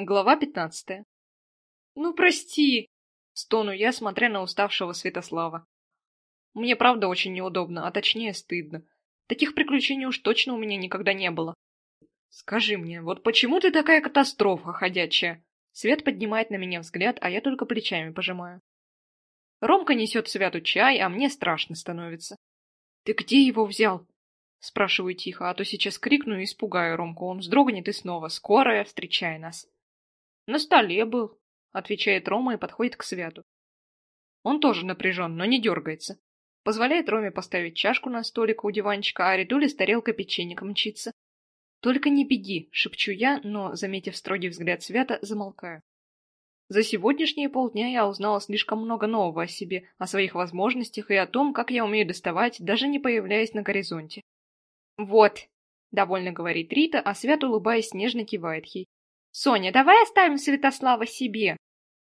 Глава пятнадцатая. «Ну, прости!» — стону я, смотря на уставшего Святослава. Мне правда очень неудобно, а точнее стыдно. Таких приключений уж точно у меня никогда не было. Скажи мне, вот почему ты такая катастрофа ходячая? Свет поднимает на меня взгляд, а я только плечами пожимаю. Ромка несет Святу чай, а мне страшно становится. Ты где его взял? Спрашиваю тихо, а то сейчас крикну и испугаю Ромку. Он вздрогнет и снова. Скорая, встречай нас. На столе был, отвечает Рома и подходит к Святу. Он тоже напряжен, но не дергается. Позволяет Роме поставить чашку на столик у диванчика, а Ридуле с тарелкой печенья мчится. «Только не беги», — шепчу я, но, заметив строгий взгляд Свята, замолкаю. За сегодняшние полдня я узнала слишком много нового о себе, о своих возможностях и о том, как я умею доставать, даже не появляясь на горизонте. «Вот», — довольно говорит Рита, а Свят, улыбаясь, нежно кивает ей. «Соня, давай оставим Святослава себе!»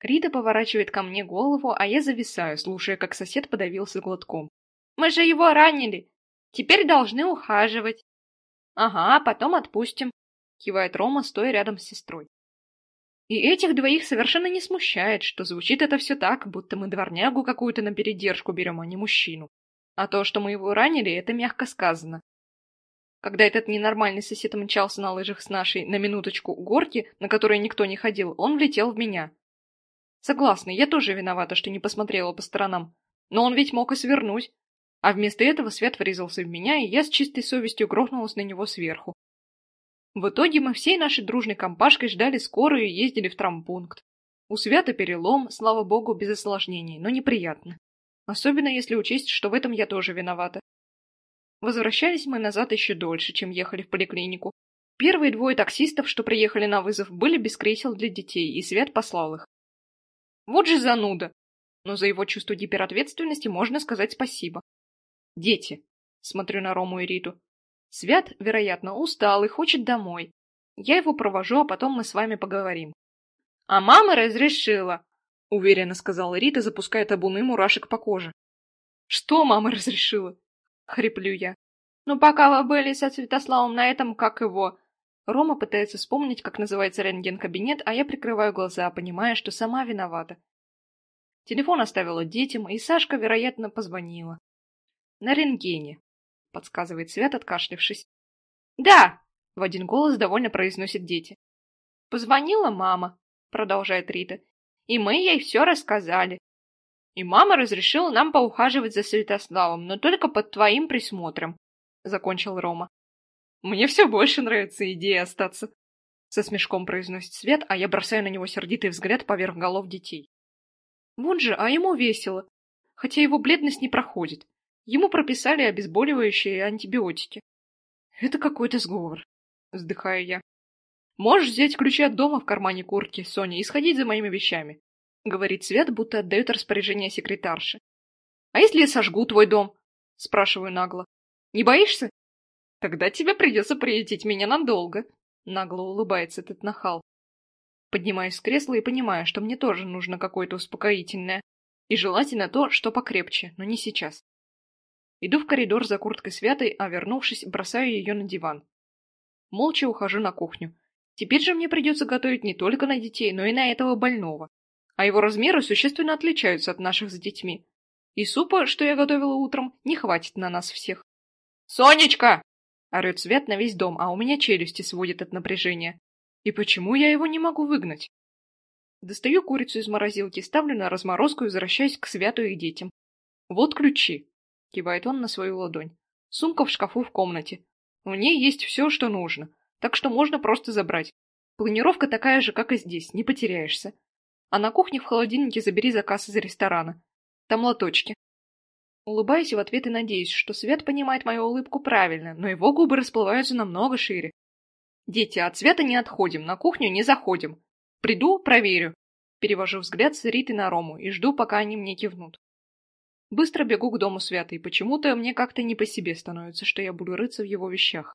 Рита поворачивает ко мне голову, а я зависаю, слушая, как сосед подавился глотком. «Мы же его ранили! Теперь должны ухаживать!» «Ага, потом отпустим», — кивает Рома, стоя рядом с сестрой. И этих двоих совершенно не смущает, что звучит это все так, будто мы дворнягу какую-то на передержку берем, а не мужчину. А то, что мы его ранили, это мягко сказано. Когда этот ненормальный сосед мчался на лыжах с нашей, на минуточку, горки, на которой никто не ходил, он влетел в меня. Согласна, я тоже виновата, что не посмотрела по сторонам. Но он ведь мог и свернуть. А вместо этого свет врезался в меня, и я с чистой совестью грохнулась на него сверху. В итоге мы всей нашей дружной компашкой ждали скорую и ездили в травмпункт. У Свята перелом, слава богу, без осложнений, но неприятно. Особенно если учесть, что в этом я тоже виновата. Возвращались мы назад еще дольше, чем ехали в поликлинику. Первые двое таксистов, что приехали на вызов, были без кресел для детей, и Свят послал их. Вот же зануда! Но за его чувство гиперответственности можно сказать спасибо. Дети. Смотрю на Рому и Риту. Свят, вероятно, устал и хочет домой. Я его провожу, а потом мы с вами поговорим. — А мама разрешила, — уверенно сказала Рита, запуская табуны мурашек по коже. — Что мама разрешила? — хриплю я. «Ну, пока вы были со Святославом на этом, как его...» Рома пытается вспомнить, как называется рентген-кабинет, а я прикрываю глаза, понимая, что сама виновата. Телефон оставила детям, и Сашка, вероятно, позвонила. «На рентгене», — подсказывает Свят, откашлившись. «Да!» — в один голос довольно произносят дети. «Позвонила мама», — продолжает Рита, — «и мы ей все рассказали. И мама разрешила нам поухаживать за Святославом, но только под твоим присмотром», — закончил Рома. «Мне все больше нравится идея остаться», — со смешком произносит Свет, а я бросаю на него сердитый взгляд поверх голов детей. Вон же, а ему весело, хотя его бледность не проходит. Ему прописали обезболивающие и антибиотики. Это какой-то сговор, вздыхаю я. Можешь взять ключи от дома в кармане куртки, Соня, и сходить за моими вещами. — говорит Свет, будто отдает распоряжение секретарше. «А если я сожгу твой дом?» — спрашиваю нагло. «Не боишься?» «Тогда тебе придется приютить меня надолго», — нагло улыбается этот нахал. Поднимаюсь с кресла и понимаю, что мне тоже нужно какое-то успокоительное. И желательно то, что покрепче, но не сейчас. Иду в коридор за курткой Святой, а вернувшись, бросаю ее на диван. Молча ухожу на кухню. Теперь же мне придется готовить не только на детей, но и на этого больного а его размеры существенно отличаются от наших с детьми. И супа, что я готовила утром, не хватит на нас всех. «Сонечка!» — орет Свет на весь дом, а у меня челюсти сводит от напряжения. И почему я его не могу выгнать? Достаю курицу из морозилки, ставлю на разморозку и возвращаюсь к Святу и детям. «Вот ключи!» — кивает он на свою ладонь. «Сумка в шкафу в комнате. В ней есть все, что нужно, так что можно просто забрать. Планировка такая же, как и здесь, не потеряешься. А на кухне в холодильнике забери заказ из ресторана. Там лоточки. Улыбаюсь в ответ и надеюсь, что Свет понимает мою улыбку правильно, но его губы расплываются намного шире. Дети, от Света не отходим, на кухню не заходим. Приду, проверю. Перевожу взгляд с Риты на Рому и жду, пока они мне кивнут. Быстро бегу к дому Света, и почему-то мне как-то не по себе становится, что я буду рыться в его вещах.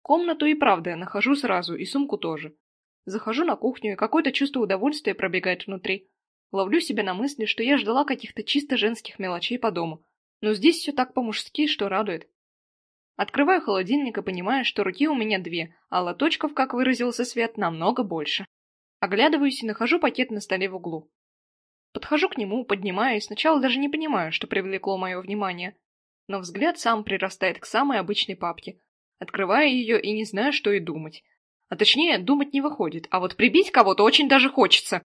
Комнату и правда я нахожу сразу, и сумку тоже. Захожу на кухню, и какое-то чувство удовольствия пробегает внутри. Ловлю себя на мысли, что я ждала каких-то чисто женских мелочей по дому. Но здесь все так по-мужски, что радует. Открываю холодильник и понимаю, что руки у меня две, а лоточков, как выразился Свет, намного больше. Оглядываюсь и нахожу пакет на столе в углу. Подхожу к нему, поднимаю и сначала даже не понимаю, что привлекло мое внимание. Но взгляд сам прирастает к самой обычной папке. Открываю ее и не знаю, что и думать. А точнее, думать не выходит, а вот прибить кого-то очень даже хочется.